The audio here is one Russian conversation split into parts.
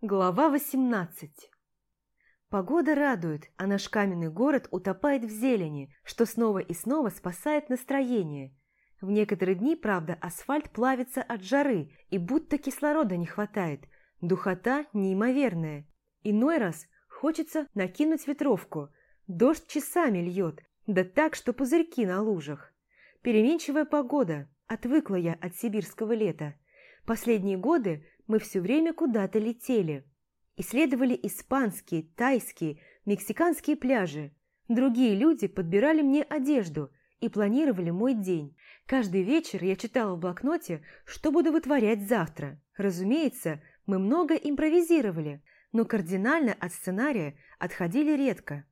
Глава 18 Погода радует, а наш каменный город утопает в зелени, что снова и снова спасает настроение. В некоторые дни, правда, асфальт плавится от жары, и будто кислорода не хватает. Духота неимоверная. Иной раз хочется накинуть ветровку. Дождь часами льет, да так, что пузырьки на лужах. Переменчивая погода, отвыкла я от сибирского лета. Последние годы мы все время куда-то летели. Исследовали испанские, тайские, мексиканские пляжи. Другие люди подбирали мне одежду и планировали мой день. Каждый вечер я читала в блокноте, что буду вытворять завтра. Разумеется, мы много импровизировали, но кардинально от сценария отходили редко.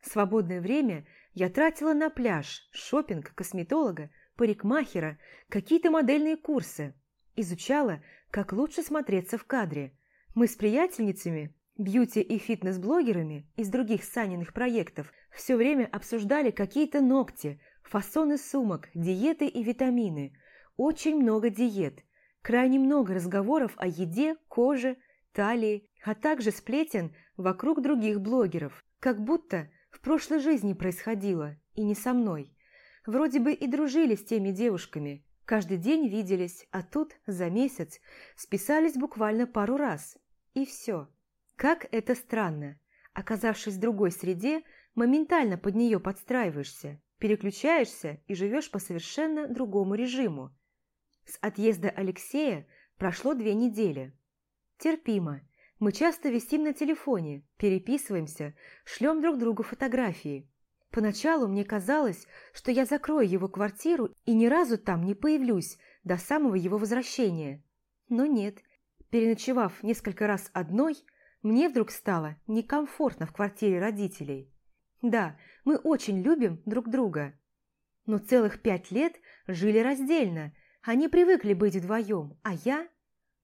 Свободное время я тратила на пляж, шопинг, косметолога, парикмахера, какие-то модельные курсы. Изучала, как лучше смотреться в кадре. Мы с приятельницами, бьюти- и фитнес-блогерами из других Саниных проектов все время обсуждали какие-то ногти, фасоны сумок, диеты и витамины. Очень много диет, крайне много разговоров о еде, коже, талии, а также сплетен вокруг других блогеров, как будто в прошлой жизни происходило, и не со мной. Вроде бы и дружили с теми девушками, Каждый день виделись, а тут за месяц списались буквально пару раз. И все. Как это странно. Оказавшись в другой среде, моментально под нее подстраиваешься, переключаешься и живешь по совершенно другому режиму. С отъезда Алексея прошло две недели. Терпимо. Мы часто висим на телефоне, переписываемся, шлем друг другу фотографии. Поначалу мне казалось, что я закрою его квартиру и ни разу там не появлюсь до самого его возвращения. Но нет, переночевав несколько раз одной, мне вдруг стало некомфортно в квартире родителей. Да, мы очень любим друг друга. Но целых пять лет жили раздельно, они привыкли быть вдвоем, а я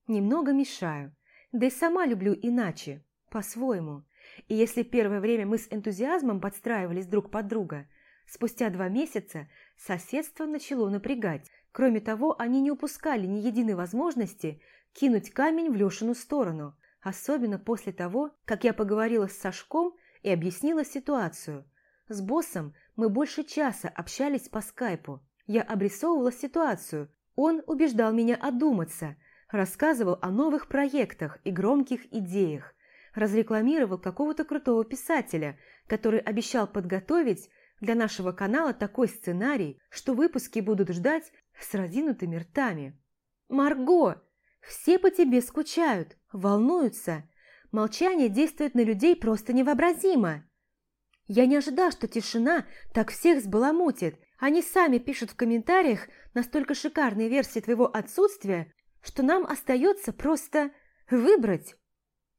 немного мешаю. Да и сама люблю иначе, по-своему. И если первое время мы с энтузиазмом подстраивались друг под друга, спустя два месяца соседство начало напрягать. Кроме того, они не упускали ни единой возможности кинуть камень в Лешину сторону, особенно после того, как я поговорила с Сашком и объяснила ситуацию. С боссом мы больше часа общались по скайпу. Я обрисовывала ситуацию, он убеждал меня одуматься, рассказывал о новых проектах и громких идеях, разрекламировал какого-то крутого писателя, который обещал подготовить для нашего канала такой сценарий, что выпуски будут ждать с разинутыми ртами. «Марго! Все по тебе скучают, волнуются. Молчание действует на людей просто невообразимо. Я не ожидал, что тишина так всех сбаламутит. Они сами пишут в комментариях настолько шикарные версии твоего отсутствия, что нам остается просто выбрать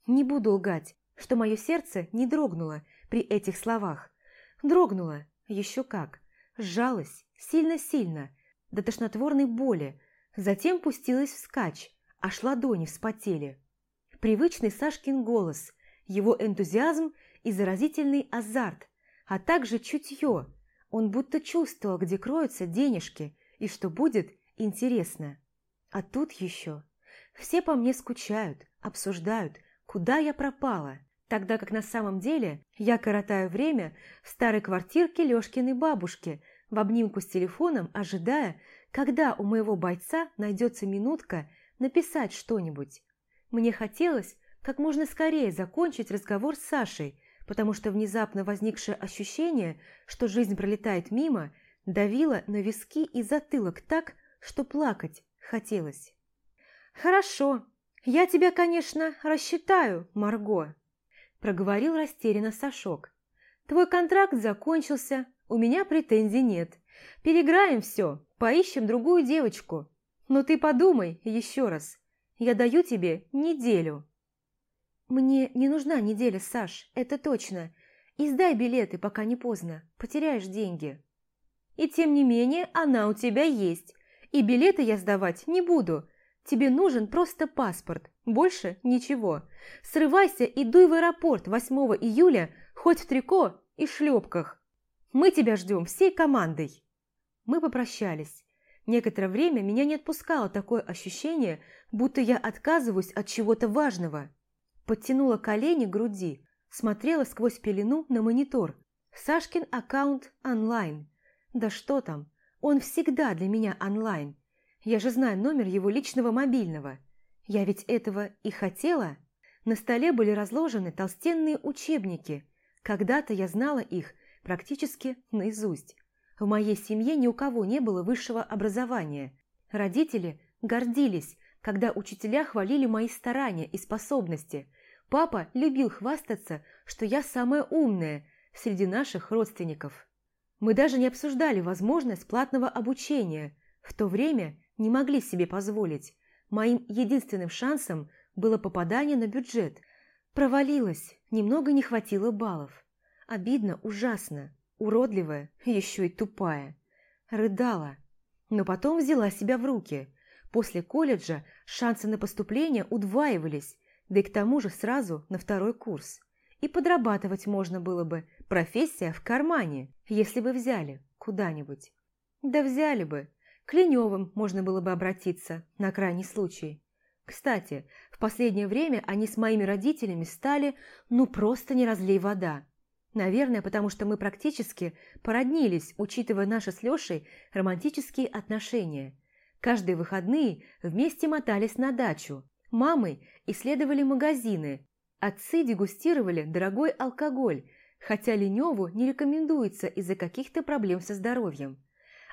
не буду лгать, что мое сердце не дрогнуло при этих словах. Дрогнуло, еще как, сжалось, сильно-сильно, до тошнотворной боли, затем пустилась вскачь, аж ладони вспотели. Привычный Сашкин голос, его энтузиазм и заразительный азарт, а также чутье. Он будто чувствовал, где кроются денежки и что будет интересно. А тут еще. Все по мне скучают, обсуждают, куда я пропала, тогда как на самом деле я коротаю время в старой квартирке Лёшкиной бабушки в обнимку с телефоном, ожидая, когда у моего бойца найдется минутка написать что-нибудь. Мне хотелось как можно скорее закончить разговор с Сашей, потому что внезапно возникшее ощущение, что жизнь пролетает мимо, давило на виски и затылок так, что плакать хотелось. «Хорошо, «Я тебя, конечно, рассчитаю, Марго», – проговорил растерянно Сашок. «Твой контракт закончился, у меня претензий нет. Переграем все, поищем другую девочку. Но ты подумай еще раз. Я даю тебе неделю». «Мне не нужна неделя, Саш, это точно. Издай билеты, пока не поздно, потеряешь деньги». «И тем не менее она у тебя есть, и билеты я сдавать не буду. Тебе нужен просто паспорт, больше ничего. Срывайся и дуй в аэропорт 8 июля хоть в трико и шлепках. Мы тебя ждем всей командой. Мы попрощались. Некоторое время меня не отпускало такое ощущение, будто я отказываюсь от чего-то важного. подтянула колени к груди, смотрела сквозь пелену на монитор. Сашкин аккаунт онлайн. Да что там, он всегда для меня онлайн. Я же знаю номер его личного мобильного. Я ведь этого и хотела. На столе были разложены толстенные учебники. Когда-то я знала их практически наизусть. В моей семье ни у кого не было высшего образования. Родители гордились, когда учителя хвалили мои старания и способности. Папа любил хвастаться, что я самая умная среди наших родственников. Мы даже не обсуждали возможность платного обучения. В то время не могли себе позволить. Моим единственным шансом было попадание на бюджет. Провалилась, немного не хватило баллов. Обидно, ужасно, уродливая, еще и тупая. Рыдала, но потом взяла себя в руки. После колледжа шансы на поступление удваивались, да и к тому же сразу на второй курс. И подрабатывать можно было бы, профессия в кармане, если бы взяли куда-нибудь. Да взяли бы. К Леневым можно было бы обратиться, на крайний случай. Кстати, в последнее время они с моими родителями стали, ну просто не разлей вода. Наверное, потому что мы практически породнились, учитывая наши с Лешей романтические отношения. Каждые выходные вместе мотались на дачу. Мамы исследовали магазины. Отцы дегустировали дорогой алкоголь, хотя Леневу не рекомендуется из-за каких-то проблем со здоровьем.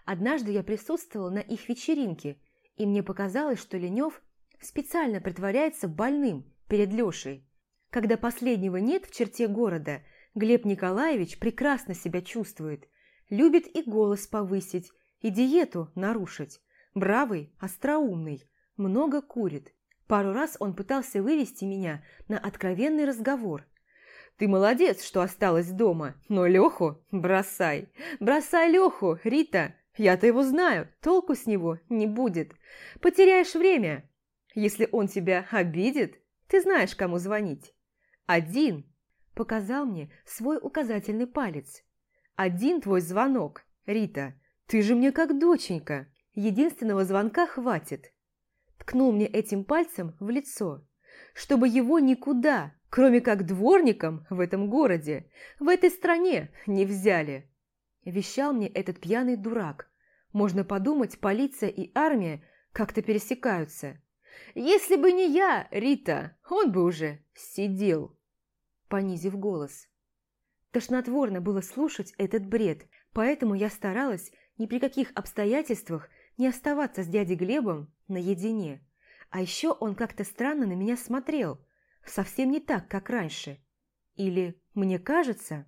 Однажды я присутствовала на их вечеринке, и мне показалось, что Ленев специально притворяется больным перед Лешей. Когда последнего нет в черте города – Глеб Николаевич прекрасно себя чувствует, любит и голос повысить, и диету нарушить. Бравый, остроумный, много курит. Пару раз он пытался вывести меня на откровенный разговор. «Ты молодец, что осталась дома, но Леху бросай. Бросай Леху, Рита. Я-то его знаю, толку с него не будет. Потеряешь время. Если он тебя обидит, ты знаешь, кому звонить. Один показал мне свой указательный палец. «Один твой звонок, Рита. Ты же мне как доченька. Единственного звонка хватит». Ткнул мне этим пальцем в лицо, чтобы его никуда, кроме как дворником в этом городе, в этой стране не взяли. Вещал мне этот пьяный дурак. Можно подумать, полиция и армия как-то пересекаются. Если бы не я, Рита, он бы уже сидел понизив голос. Тошнотворно было слушать этот бред, поэтому я старалась ни при каких обстоятельствах не оставаться с дядей Глебом наедине. А еще он как-то странно на меня смотрел, совсем не так, как раньше. Или мне кажется?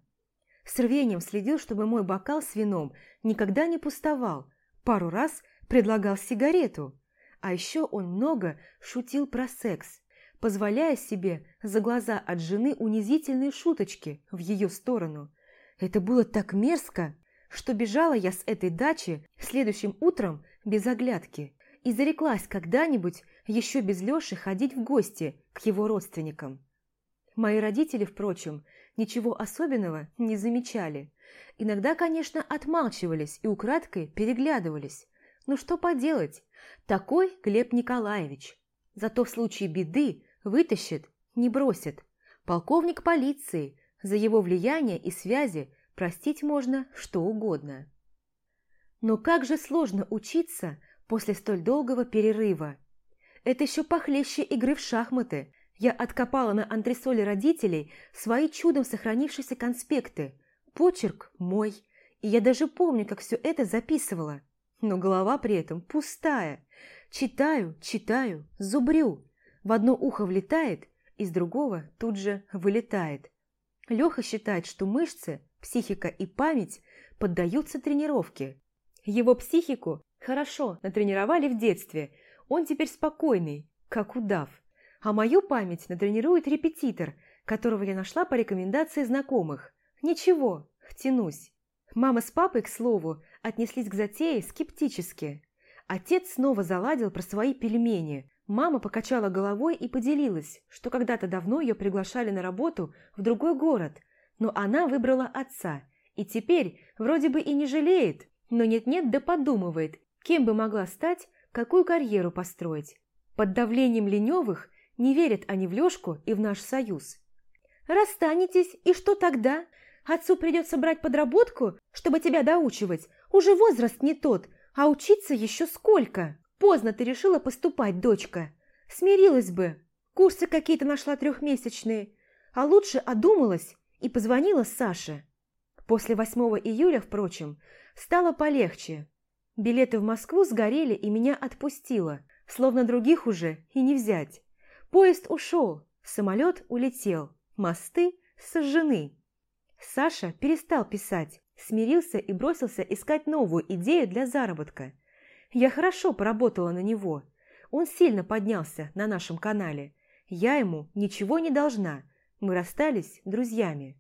С рвением следил, чтобы мой бокал с вином никогда не пустовал, пару раз предлагал сигарету. А еще он много шутил про секс, позволяя себе за глаза от жены унизительные шуточки в ее сторону. Это было так мерзко, что бежала я с этой дачи следующим утром без оглядки и зареклась когда-нибудь еще без Леши ходить в гости к его родственникам. Мои родители, впрочем, ничего особенного не замечали. Иногда, конечно, отмалчивались и украдкой переглядывались. Но что поделать, такой Глеб Николаевич. Зато в случае беды Вытащит, не бросит. Полковник полиции, за его влияние и связи простить можно что угодно. Но как же сложно учиться после столь долгого перерыва. Это еще похлеще игры в шахматы. Я откопала на антресоле родителей свои чудом сохранившиеся конспекты. Почерк мой. И я даже помню, как все это записывала. Но голова при этом пустая. Читаю, читаю, зубрю. В одно ухо влетает, из другого тут же вылетает. Леха считает, что мышцы, психика и память поддаются тренировке. Его психику хорошо натренировали в детстве, он теперь спокойный, как удав. А мою память натренирует репетитор, которого я нашла по рекомендации знакомых. Ничего, втянусь. Мама с папой, к слову, отнеслись к затее скептически. Отец снова заладил про свои пельмени, Мама покачала головой и поделилась, что когда-то давно ее приглашали на работу в другой город, но она выбрала отца, и теперь вроде бы и не жалеет, но нет-нет да подумывает, кем бы могла стать, какую карьеру построить. Под давлением Леневых Не верят они в Лёшку и в наш союз. Расстанетесь, и что тогда? Отцу придется брать подработку, чтобы тебя доучивать. Уже возраст не тот, а учиться еще сколько. Поздно ты решила поступать, дочка. Смирилась бы. Курсы какие-то нашла трехмесячные. А лучше одумалась и позвонила Саше. После 8 июля, впрочем, стало полегче. Билеты в Москву сгорели и меня отпустило, словно других уже и не взять. Поезд ушел, самолет улетел, мосты сожжены. Саша перестал писать, смирился и бросился искать новую идею для заработка. Я хорошо поработала на него. Он сильно поднялся на нашем канале. Я ему ничего не должна. Мы расстались друзьями.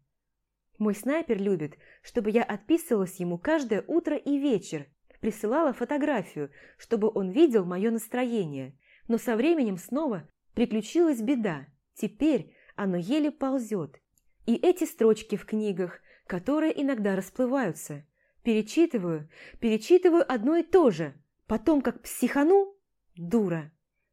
Мой снайпер любит, чтобы я отписывалась ему каждое утро и вечер, присылала фотографию, чтобы он видел мое настроение. Но со временем снова приключилась беда. Теперь оно еле ползет. И эти строчки в книгах, которые иногда расплываются. Перечитываю, перечитываю одно и то же. Потом, как психану, дура.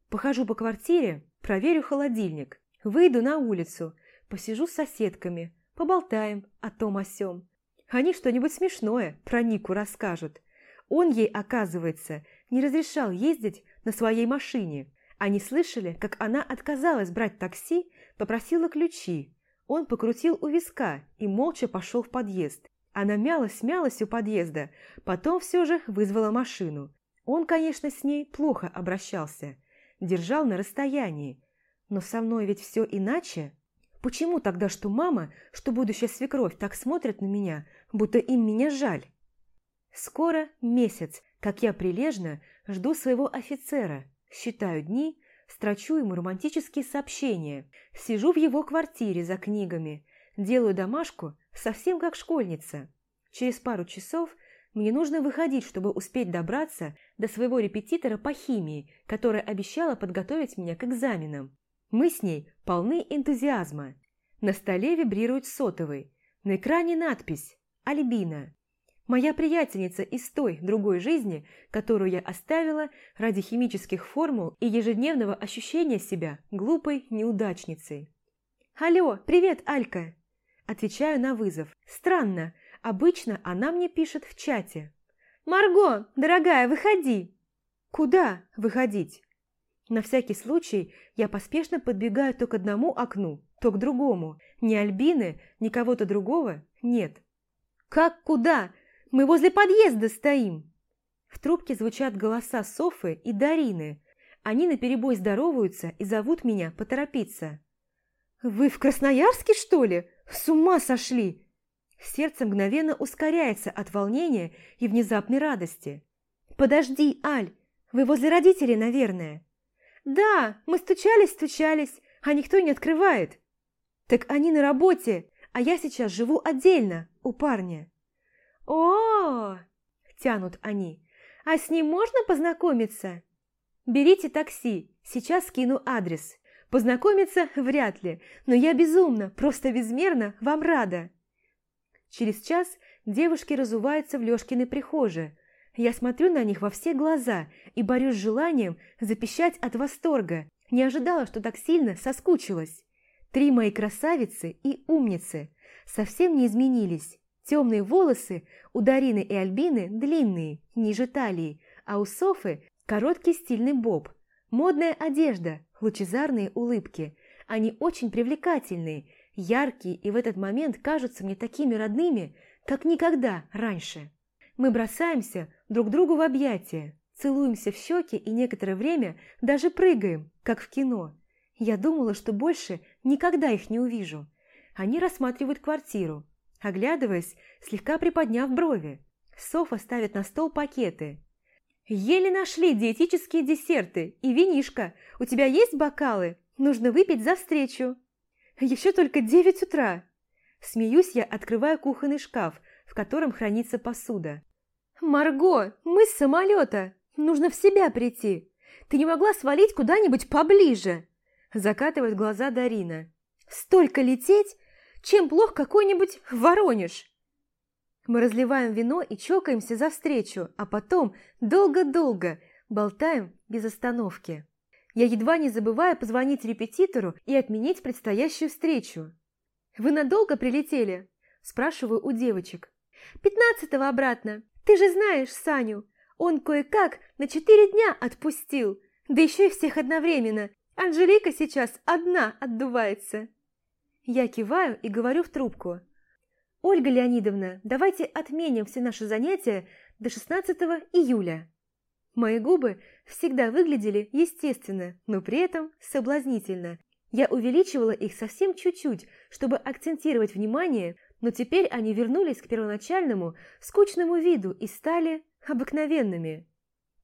Похожу по квартире, проверю холодильник. Выйду на улицу, посижу с соседками, поболтаем о том о сём. Они что-нибудь смешное про Нику расскажут. Он ей, оказывается, не разрешал ездить на своей машине. Они слышали, как она отказалась брать такси, попросила ключи. Он покрутил у виска и молча пошел в подъезд. Она мялась-мялась у подъезда, потом все же вызвала машину. Он, конечно, с ней плохо обращался, держал на расстоянии. Но со мной ведь все иначе. Почему тогда что мама, что будущая свекровь так смотрят на меня, будто им меня жаль? Скоро месяц, как я прилежно жду своего офицера, считаю дни, строчу ему романтические сообщения, сижу в его квартире за книгами, делаю домашку совсем как школьница. Через пару часов мне нужно выходить, чтобы успеть добраться до своего репетитора по химии, которая обещала подготовить меня к экзаменам. Мы с ней полны энтузиазма. На столе вибрирует сотовый. На экране надпись «Альбина». Моя приятельница из той, другой жизни, которую я оставила ради химических формул и ежедневного ощущения себя глупой неудачницей. «Алло, привет, Алька!» Отвечаю на вызов. Странно, обычно она мне пишет в чате. «Марго, дорогая, выходи!» «Куда выходить?» На всякий случай я поспешно подбегаю то к одному окну, то к другому. Ни Альбины, ни кого-то другого нет. «Как куда? Мы возле подъезда стоим!» В трубке звучат голоса Софы и Дарины. Они наперебой здороваются и зовут меня поторопиться. «Вы в Красноярске, что ли? С ума сошли!» Сердце мгновенно ускоряется от волнения и внезапной радости. «Подожди, Аль, вы возле родителей, наверное?» «Да, мы стучались-стучались, а никто не открывает». «Так они на работе, а я сейчас живу отдельно, у парня». «О!», тянут они. «А с ним можно познакомиться?» «Берите такси, сейчас скину адрес. Познакомиться вряд ли, но я безумно, просто безмерно вам рада». Через час девушки разуваются в Лёшкиной прихожей. Я смотрю на них во все глаза и борюсь с желанием запищать от восторга. Не ожидала, что так сильно соскучилась. Три мои красавицы и умницы совсем не изменились. Темные волосы у Дарины и Альбины длинные, ниже талии, а у Софы короткий стильный боб. Модная одежда, лучезарные улыбки. Они очень привлекательные, яркие и в этот момент кажутся мне такими родными, как никогда раньше. Мы бросаемся друг другу в объятия, целуемся в щеки и некоторое время даже прыгаем, как в кино. Я думала, что больше никогда их не увижу. Они рассматривают квартиру, оглядываясь, слегка приподняв брови. Софа ставит на стол пакеты. «Еле нашли диетические десерты и винишко. У тебя есть бокалы? Нужно выпить за встречу». «Еще только девять утра». Смеюсь я, открывая кухонный шкаф, в котором хранится посуда. «Марго, мы с самолета. Нужно в себя прийти. Ты не могла свалить куда-нибудь поближе?» Закатывает глаза Дарина. «Столько лететь? Чем плох какой-нибудь Воронеж? Мы разливаем вино и чокаемся за встречу, а потом долго-долго болтаем без остановки. я едва не забываю позвонить репетитору и отменить предстоящую встречу. «Вы надолго прилетели?» – спрашиваю у девочек. «Пятнадцатого обратно. Ты же знаешь Саню. Он кое-как на четыре дня отпустил, да еще и всех одновременно. Анжелика сейчас одна отдувается». Я киваю и говорю в трубку. «Ольга Леонидовна, давайте отменим все наши занятия до 16 июля». Мои губы всегда выглядели естественно, но при этом соблазнительно. Я увеличивала их совсем чуть-чуть, чтобы акцентировать внимание, но теперь они вернулись к первоначальному, скучному виду и стали обыкновенными.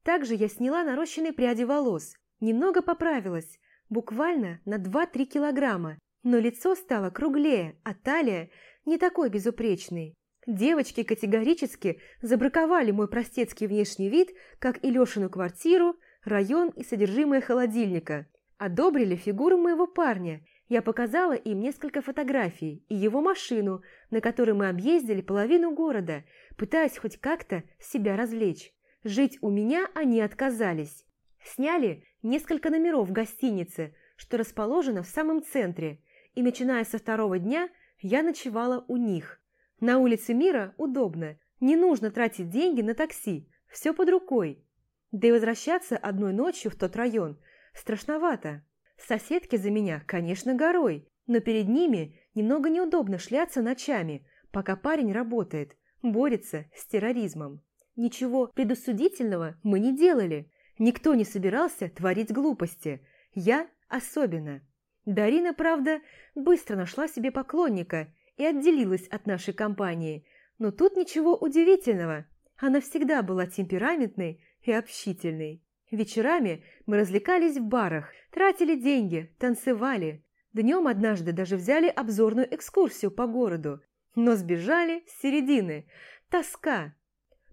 Также я сняла нарощенные пряди волос, немного поправилась, буквально на 2-3 килограмма, но лицо стало круглее, а талия не такой безупречной. Девочки категорически забраковали мой простецкий внешний вид, как и Лешину квартиру, район и содержимое холодильника. Одобрили фигуру моего парня. Я показала им несколько фотографий и его машину, на которой мы объездили половину города, пытаясь хоть как-то себя развлечь. Жить у меня они отказались. Сняли несколько номеров в гостинице, что расположено в самом центре, и начиная со второго дня я ночевала у них. На улице Мира удобно, не нужно тратить деньги на такси, все под рукой. Да и возвращаться одной ночью в тот район страшновато. Соседки за меня, конечно, горой, но перед ними немного неудобно шляться ночами, пока парень работает, борется с терроризмом. Ничего предусудительного мы не делали. Никто не собирался творить глупости. Я особенно. Дарина, правда, быстро нашла себе поклонника и отделилась от нашей компании. Но тут ничего удивительного. Она всегда была темпераментной и общительной. Вечерами мы развлекались в барах, тратили деньги, танцевали. Днем однажды даже взяли обзорную экскурсию по городу, но сбежали с середины. Тоска.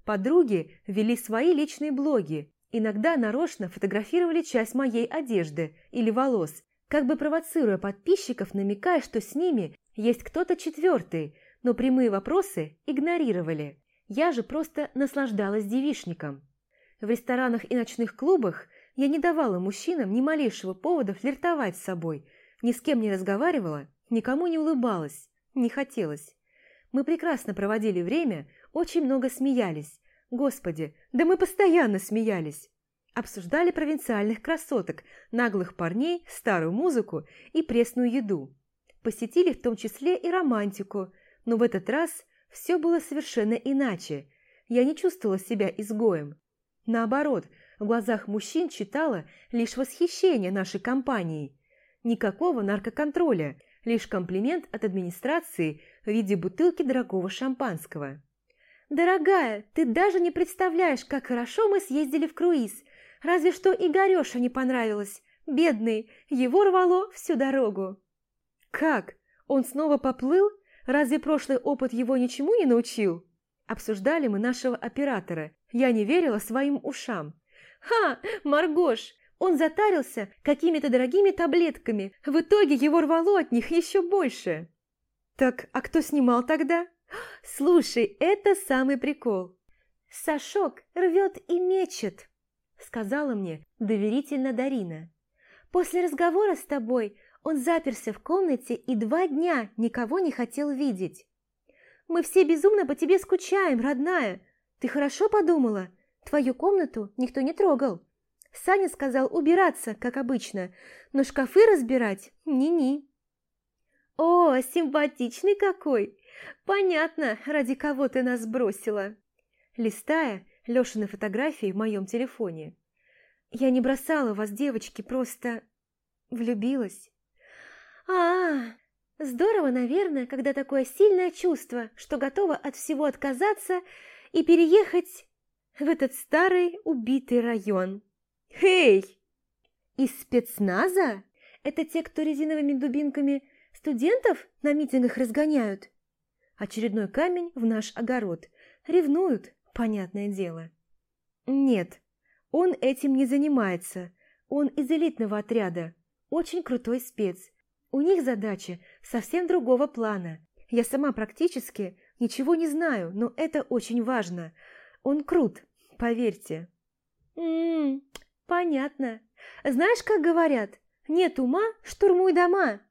Подруги вели свои личные блоги, иногда нарочно фотографировали часть моей одежды или волос, как бы провоцируя подписчиков, намекая, что с ними есть кто-то четвертый, но прямые вопросы игнорировали. Я же просто наслаждалась девишником. В ресторанах и ночных клубах я не давала мужчинам ни малейшего повода флиртовать с собой, ни с кем не разговаривала, никому не улыбалась, не хотелось. Мы прекрасно проводили время, очень много смеялись. Господи, да мы постоянно смеялись. Обсуждали провинциальных красоток, наглых парней, старую музыку и пресную еду. Посетили в том числе и романтику, но в этот раз все было совершенно иначе. Я не чувствовала себя изгоем. Наоборот, в глазах мужчин читала лишь восхищение нашей компанией. Никакого наркоконтроля, лишь комплимент от администрации в виде бутылки дорогого шампанского. «Дорогая, ты даже не представляешь, как хорошо мы съездили в круиз. Разве что Игореша не понравилось. Бедный, его рвало всю дорогу». «Как? Он снова поплыл? Разве прошлый опыт его ничему не научил?» Обсуждали мы нашего оператора. Я не верила своим ушам. «Ха, Маргош, он затарился какими-то дорогими таблетками. В итоге его рвало от них еще больше». «Так, а кто снимал тогда?» «Слушай, это самый прикол. Сашок рвет и мечет», — сказала мне доверительно Дарина. «После разговора с тобой он заперся в комнате и два дня никого не хотел видеть. «Мы все безумно по тебе скучаем, родная. Ты хорошо подумала? Твою комнату никто не трогал. Саня сказал убираться, как обычно, но шкафы разбирать ни-ни». «О, симпатичный какой! Понятно, ради кого ты нас бросила!» Листая Лешины фотографии в моем телефоне. «Я не бросала вас, девочки, просто влюбилась». А, здорово, наверное, когда такое сильное чувство, что готова от всего отказаться и переехать в этот старый убитый район. Эй! Из спецназа? Это те, кто резиновыми дубинками студентов на митингах разгоняют? Очередной камень в наш огород. Ревнуют, понятное дело. Нет, он этим не занимается. Он из элитного отряда. Очень крутой спец. У них задачи совсем другого плана. Я сама практически ничего не знаю, но это очень важно. Он крут, поверьте. Ммм, понятно. Знаешь, как говорят, нет ума, штурмуй дома.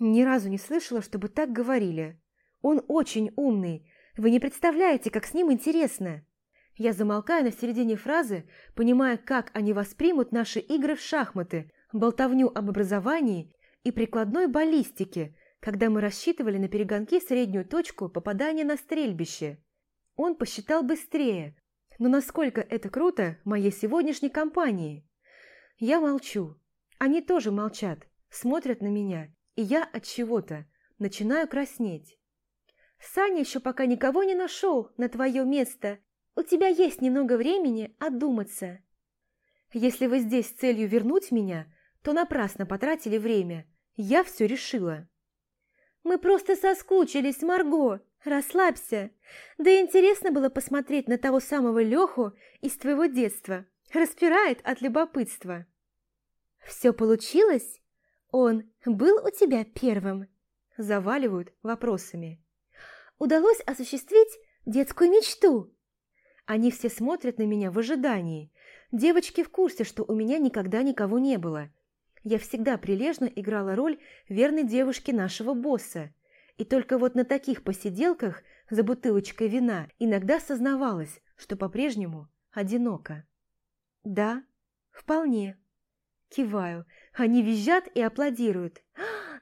Ни разу не слышала, чтобы так говорили. Он очень умный. Вы не представляете, как с ним интересно. Я замолкаю на середине фразы, понимая, как они воспримут наши игры в шахматы, болтовню об образовании и прикладной баллистике, когда мы рассчитывали на перегонки среднюю точку попадания на стрельбище. Он посчитал быстрее, но насколько это круто моей сегодняшней компании? Я молчу. Они тоже молчат, смотрят на меня, и я от чего-то начинаю краснеть. Саня еще пока никого не нашел на твое место. У тебя есть немного времени отдуматься. Если вы здесь с целью вернуть меня, то напрасно потратили время. Я все решила. Мы просто соскучились, Марго. Расслабься. Да и интересно было посмотреть на того самого Леху из твоего детства. Распирает от любопытства. Все получилось? Он был у тебя первым? Заваливают вопросами. Удалось осуществить детскую мечту? Они все смотрят на меня в ожидании. Девочки в курсе, что у меня никогда никого не было. Я всегда прилежно играла роль верной девушки нашего босса. И только вот на таких посиделках за бутылочкой вина иногда сознавалась, что по-прежнему одиноко. «Да, вполне». Киваю. Они визжат и аплодируют.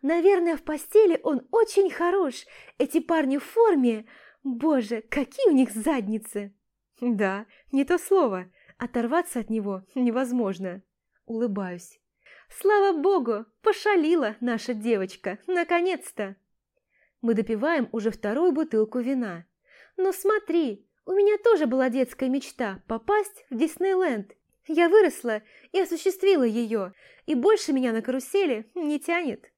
«Наверное, в постели он очень хорош. Эти парни в форме. Боже, какие у них задницы!» «Да, не то слово. Оторваться от него невозможно». Улыбаюсь. «Слава богу, пошалила наша девочка, наконец-то!» Мы допиваем уже вторую бутылку вина. «Ну смотри, у меня тоже была детская мечта попасть в Диснейленд. Я выросла и осуществила ее, и больше меня на карусели не тянет».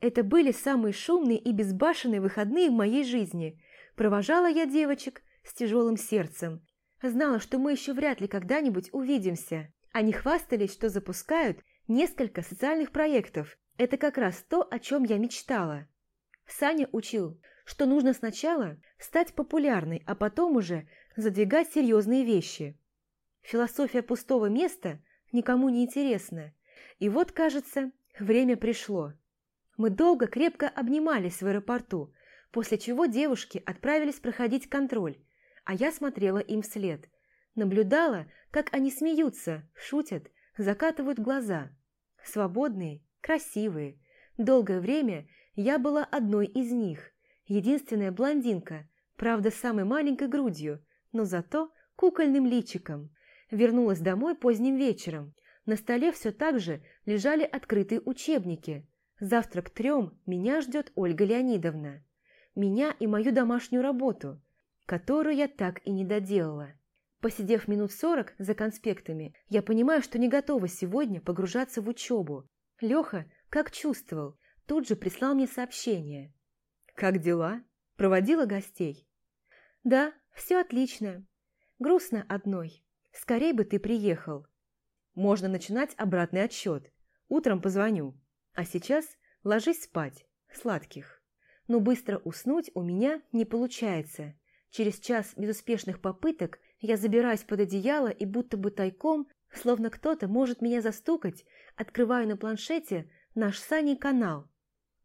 Это были самые шумные и безбашенные выходные в моей жизни. Провожала я девочек с тяжелым сердцем. Знала, что мы еще вряд ли когда-нибудь увидимся. Они хвастались, что запускают несколько социальных проектов. Это как раз то, о чем я мечтала. Саня учил, что нужно сначала стать популярной, а потом уже задвигать серьезные вещи. Философия пустого места никому не интересна. И вот, кажется, время пришло. Мы долго крепко обнимались в аэропорту, после чего девушки отправились проходить контроль, а я смотрела им вслед. Наблюдала, как они смеются, шутят, закатывают глаза. Свободные, красивые. Долгое время я была одной из них, единственная блондинка, правда, с самой маленькой грудью, но зато кукольным личиком. Вернулась домой поздним вечером. На столе все так же лежали открытые учебники. Завтра к трем меня ждет Ольга Леонидовна. Меня и мою домашнюю работу, которую я так и не доделала. Посидев минут сорок за конспектами, я понимаю, что не готова сегодня погружаться в учебу. Леха, как чувствовал, тут же прислал мне сообщение. «Как дела? Проводила гостей?» «Да, все отлично. Грустно одной. Скорей бы ты приехал. Можно начинать обратный отсчет. Утром позвоню. А сейчас ложись спать. Сладких. Но быстро уснуть у меня не получается. Через час безуспешных попыток я забираюсь под одеяло и будто бы тайком, словно кто-то может меня застукать, открываю на планшете наш Саней канал.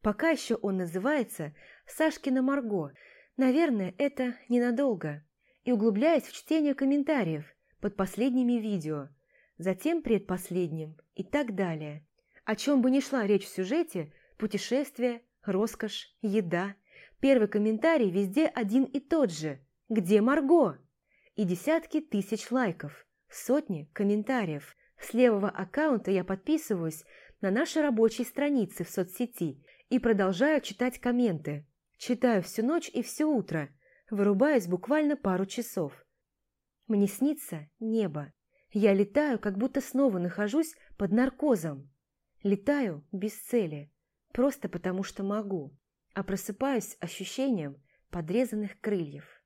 Пока еще он называется «Сашкина Марго». Наверное, это ненадолго. И углубляюсь в чтение комментариев под последними видео, затем предпоследним и так далее. О чем бы ни шла речь в сюжете, путешествие, роскошь, еда. Первый комментарий везде один и тот же. «Где Марго?» и десятки тысяч лайков, сотни комментариев. С левого аккаунта я подписываюсь на наши рабочие страницы в соцсети и продолжаю читать комменты. Читаю всю ночь и все утро, вырубаясь буквально пару часов. Мне снится небо. Я летаю, как будто снова нахожусь под наркозом. Летаю без цели, просто потому что могу, а просыпаюсь ощущением подрезанных крыльев.